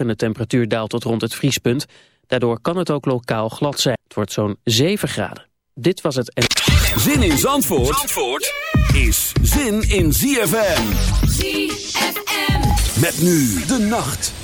en de temperatuur daalt tot rond het vriespunt. Daardoor kan het ook lokaal glad zijn. Het wordt zo'n 7 graden. Dit was het... Zin in Zandvoort, Zandvoort is zin in ZFM. ZFM. Met nu de nacht.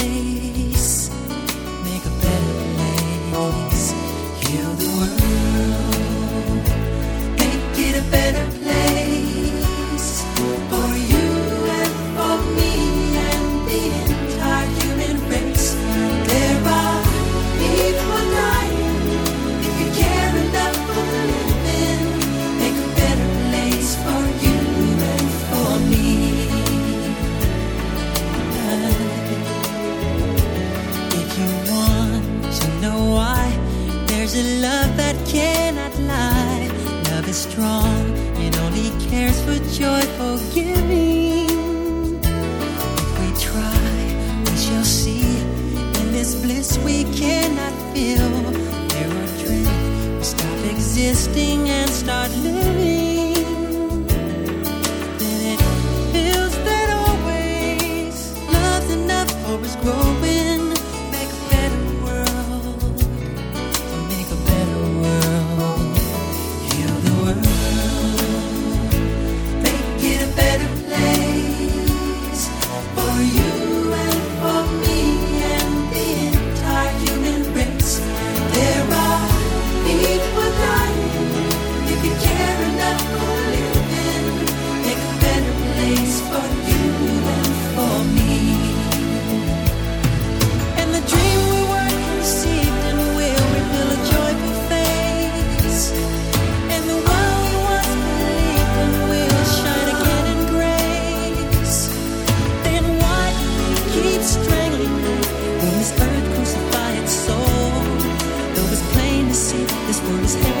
love that cannot lie. Love is strong it only cares for joyful giving. If we try, we shall see. In this bliss we cannot feel. There are dreams we stop existing for his hand.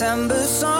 December song.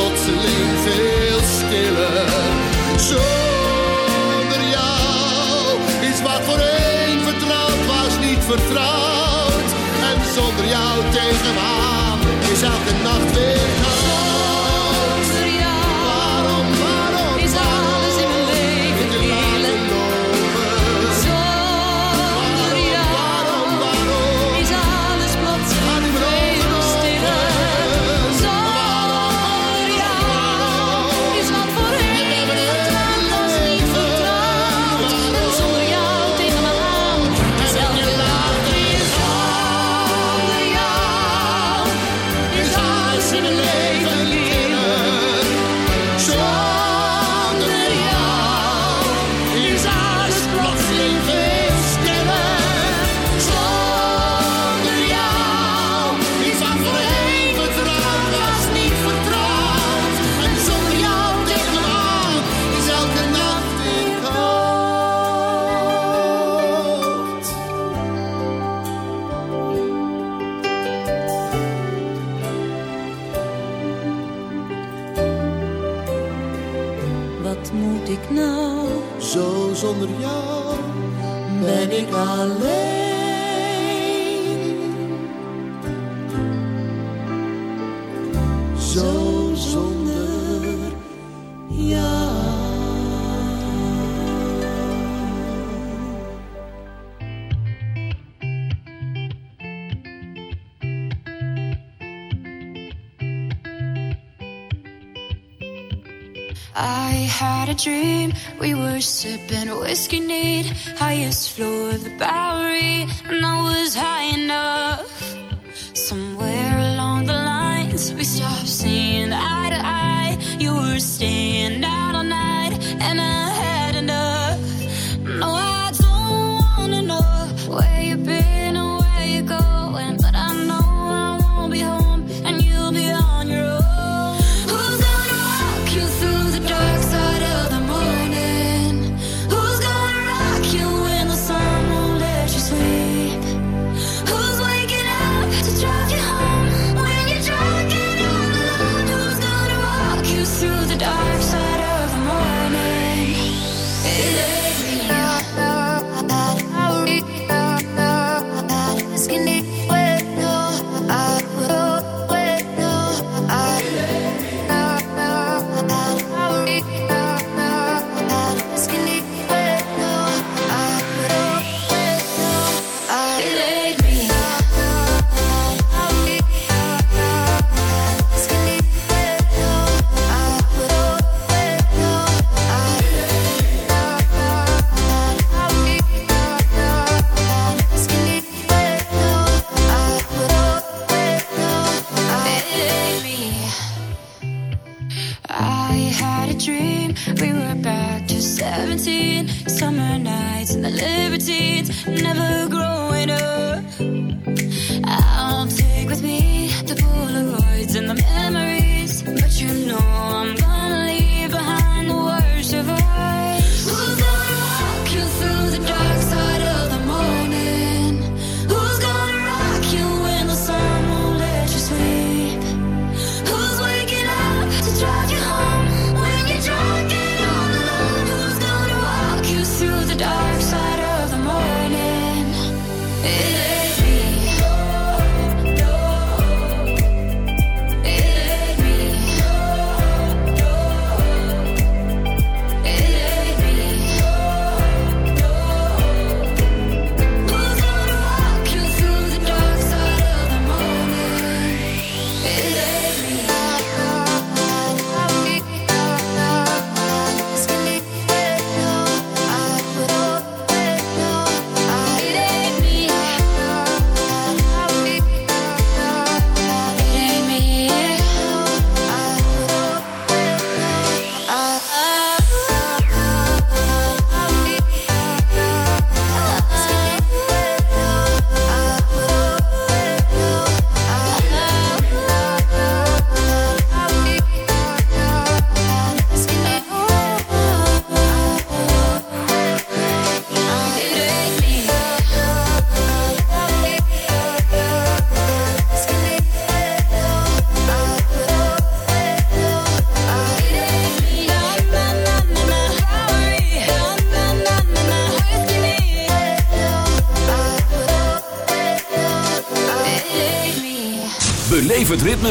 plotseling veel stiller. Zonder jou is wat voorheen vertrouwd was niet vertrouwd. En zonder jou tegenaan is elke nacht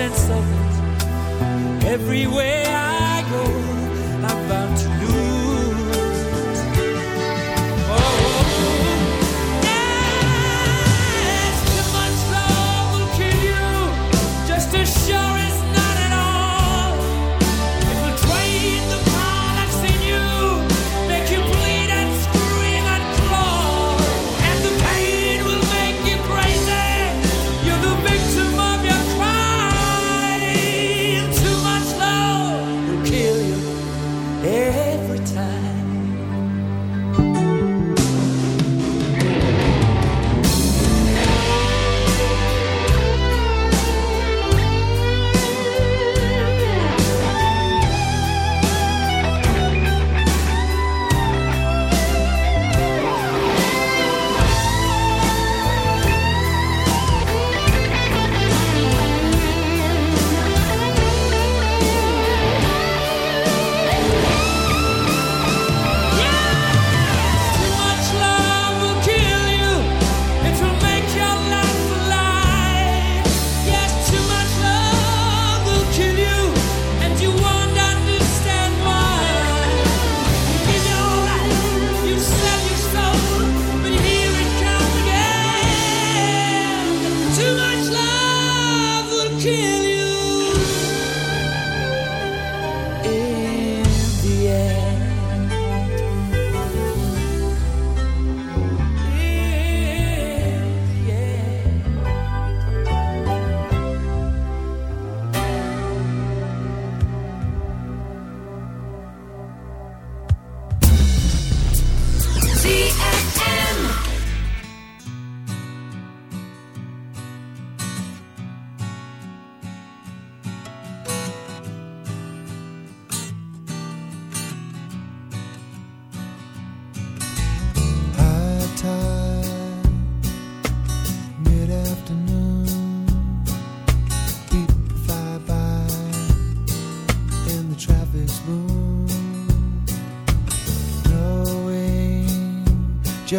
sense of it everywhere.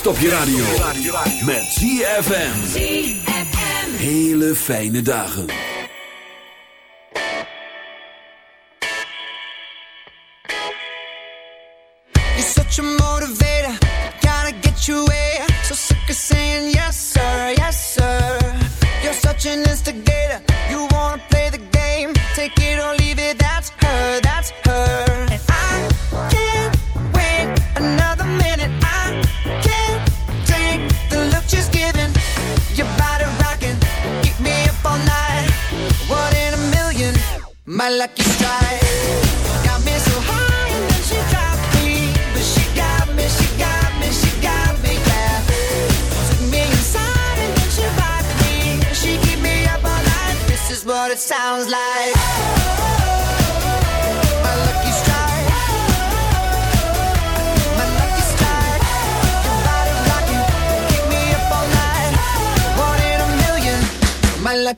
Stop je radio. Met ZFM. Hele fijne dagen. You're such a motivator. Gotta get you away. So sucker saying yes sir, yes sir. You're such an instigator. You wanna play the game. Take it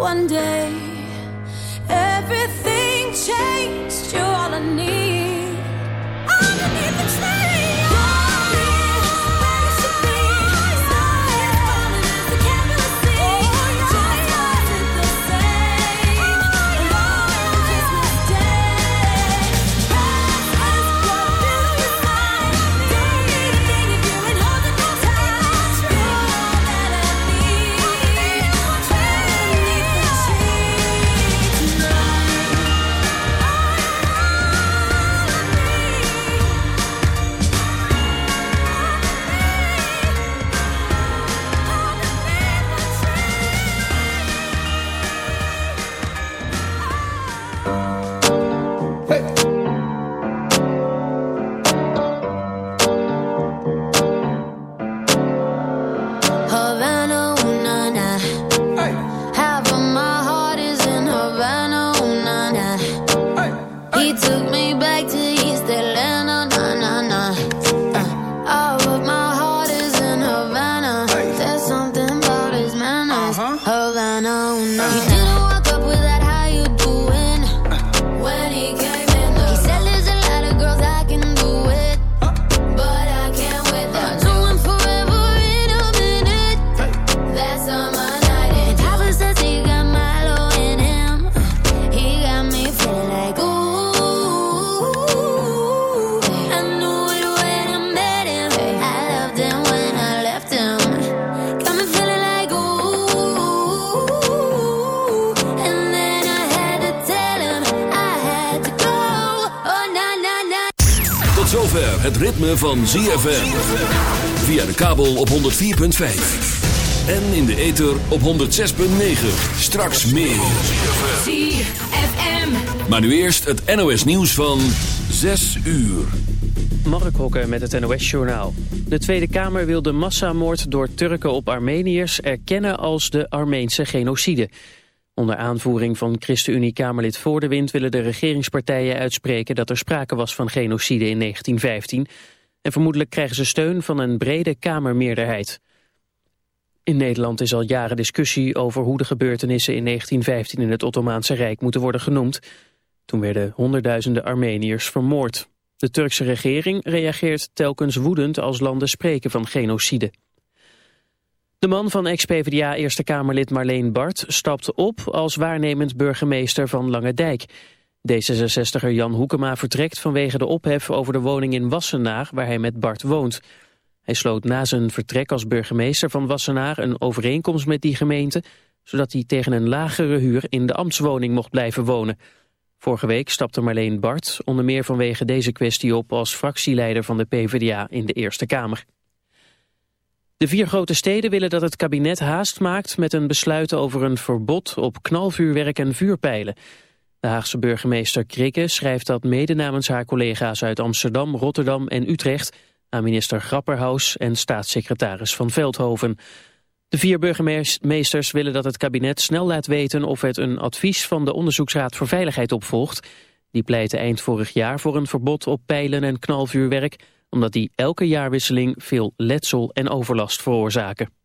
one day. Zover het ritme van ZFM. Via de kabel op 104.5. En in de ether op 106.9. Straks meer. ZFM. Maar nu eerst het NOS nieuws van 6 uur. Mark Hokker met het NOS-journaal. De Tweede Kamer wil de massamoord door Turken op Armeniërs erkennen als de Armeense genocide. Onder aanvoering van ChristenUnie-Kamerlid Voor de Wind willen de regeringspartijen uitspreken dat er sprake was van genocide in 1915. En vermoedelijk krijgen ze steun van een brede Kamermeerderheid. In Nederland is al jaren discussie over hoe de gebeurtenissen in 1915 in het Ottomaanse Rijk moeten worden genoemd. Toen werden honderdduizenden Armeniërs vermoord. De Turkse regering reageert telkens woedend als landen spreken van genocide. De man van ex-PVDA Eerste Kamerlid Marleen Bart stapt op als waarnemend burgemeester van Lange D66er Jan Hoekema vertrekt vanwege de ophef over de woning in Wassenaar waar hij met Bart woont. Hij sloot na zijn vertrek als burgemeester van Wassenaar een overeenkomst met die gemeente, zodat hij tegen een lagere huur in de ambtswoning mocht blijven wonen. Vorige week stapte Marleen Bart onder meer vanwege deze kwestie op als fractieleider van de PvdA in de Eerste Kamer. De vier grote steden willen dat het kabinet haast maakt met een besluit over een verbod op knalvuurwerk en vuurpijlen. De Haagse burgemeester Krikke schrijft dat mede namens haar collega's uit Amsterdam, Rotterdam en Utrecht aan minister Grapperhaus en staatssecretaris Van Veldhoven. De vier burgemeesters willen dat het kabinet snel laat weten of het een advies van de Onderzoeksraad voor Veiligheid opvolgt. Die pleitte eind vorig jaar voor een verbod op pijlen en knalvuurwerk, omdat die elke jaarwisseling veel letsel en overlast veroorzaken.